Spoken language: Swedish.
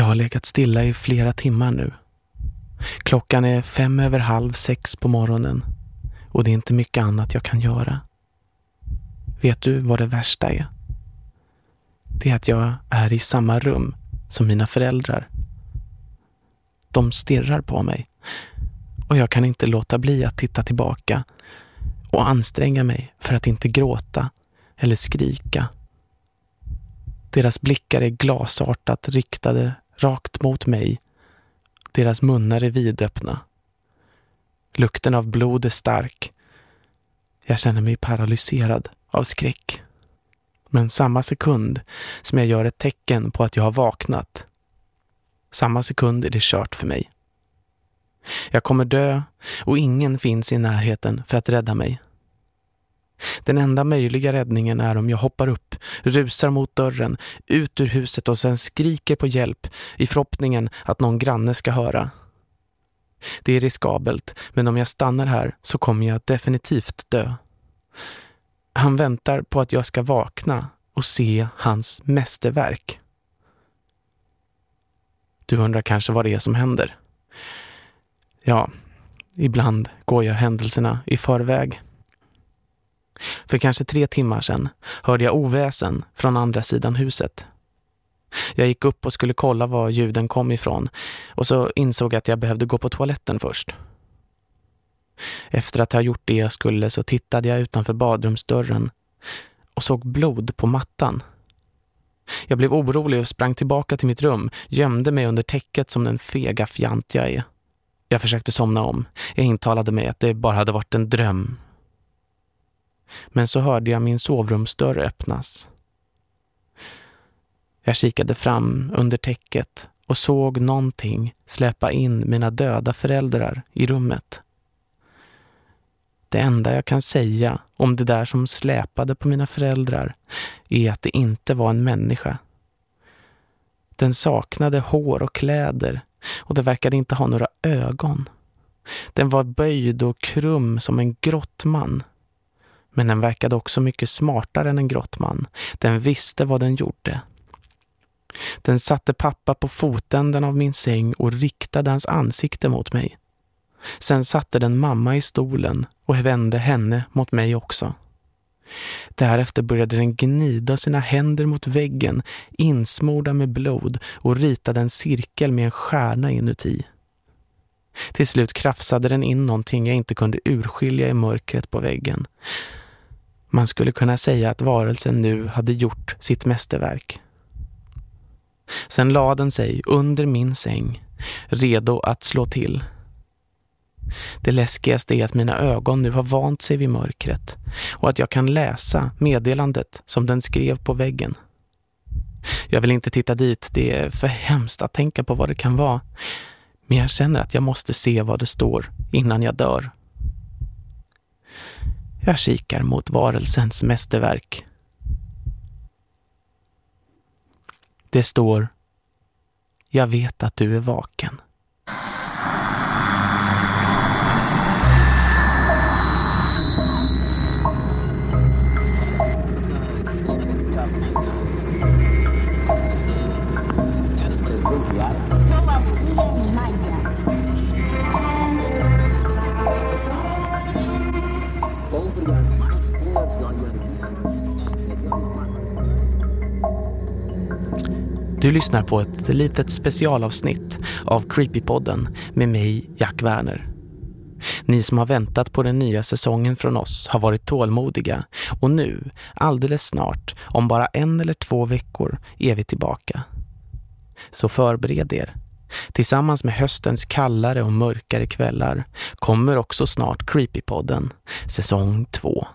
Jag har legat stilla i flera timmar nu. Klockan är fem över halv sex på morgonen och det är inte mycket annat jag kan göra. Vet du vad det värsta är? Det är att jag är i samma rum som mina föräldrar. De stirrar på mig och jag kan inte låta bli att titta tillbaka och anstränga mig för att inte gråta eller skrika. Deras blickar är glasartat riktade rakt mot mig. Deras munnar är vidöppna. Lukten av blod är stark. Jag känner mig paralyserad av skräck. Men samma sekund som jag gör ett tecken på att jag har vaknat, samma sekund är det kört för mig. Jag kommer dö och ingen finns i närheten för att rädda mig. Den enda möjliga räddningen är om jag hoppar upp, rusar mot dörren, ut ur huset och sen skriker på hjälp i förhoppningen att någon granne ska höra. Det är riskabelt, men om jag stannar här så kommer jag definitivt dö. Han väntar på att jag ska vakna och se hans mästerverk. Du undrar kanske vad det är som händer? Ja, ibland går jag händelserna i förväg. För kanske tre timmar sedan hörde jag oväsen från andra sidan huset. Jag gick upp och skulle kolla var ljuden kom ifrån och så insåg jag att jag behövde gå på toaletten först. Efter att ha gjort det jag skulle så tittade jag utanför badrumsdörren och såg blod på mattan. Jag blev orolig och sprang tillbaka till mitt rum, gömde mig under täcket som den fega fjant jag är. Jag försökte somna om. Jag intalade mig att det bara hade varit en dröm. Men så hörde jag min sovrumsdörr öppnas. Jag kikade fram under täcket och såg någonting släppa in mina döda föräldrar i rummet. Det enda jag kan säga om det där som släpade på mina föräldrar är att det inte var en människa. Den saknade hår och kläder och det verkade inte ha några ögon. Den var böjd och krum som en grottman. Men den verkade också mycket smartare än en grottman. Den visste vad den gjorde. Den satte pappa på fotänden av min säng och riktade hans ansikte mot mig. Sen satte den mamma i stolen och vände henne mot mig också. Därefter började den gnida sina händer mot väggen, insmorda med blod och ritade en cirkel med en stjärna inuti. Till slut krafsade den in någonting jag inte kunde urskilja i mörkret på väggen. Man skulle kunna säga att varelsen nu hade gjort sitt mästerverk. Sen lade den sig under min säng, redo att slå till. Det läskigaste är att mina ögon nu har vant sig vid mörkret och att jag kan läsa meddelandet som den skrev på väggen. Jag vill inte titta dit, det är för hemskt att tänka på vad det kan vara. Men jag känner att jag måste se vad det står innan jag dör. Jag kikar mot varelsens mästerverk. Det står Jag vet att du är vaken. Du lyssnar på ett litet specialavsnitt av Creepypodden med mig, Jack Werner. Ni som har väntat på den nya säsongen från oss har varit tålmodiga och nu, alldeles snart, om bara en eller två veckor, är vi tillbaka. Så förbered er. Tillsammans med höstens kallare och mörkare kvällar kommer också snart Creepypodden, säsong två.